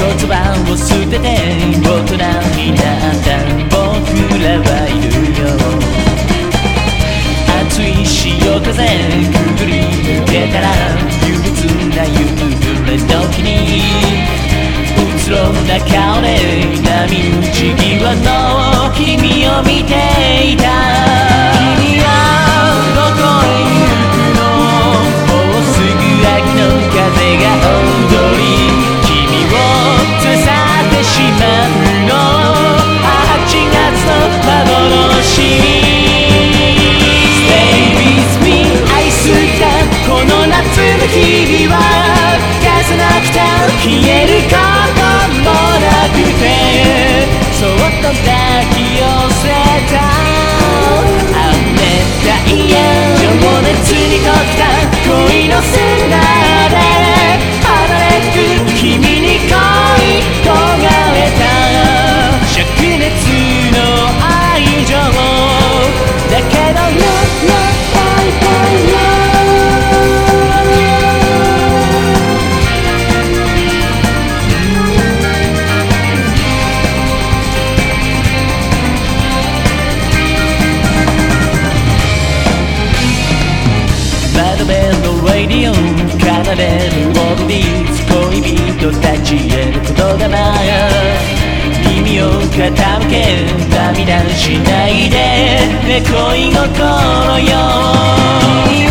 言葉を捨てて大人になった。僕らはいるよ。熱い潮風くぐり抜けたら憂鬱な夕暮れ時に。うつろな顔で波打ち際の君を見て。ディオン奏でるオブビーツ恋人たちへの言霊耳を傾け涙しない。で恋心よ今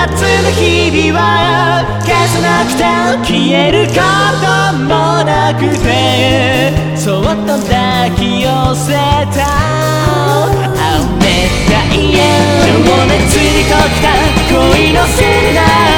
夏の日々は消さなくて消えることもなくてそっと抱き寄せた雨たい情熱に溶けた恋のせいだ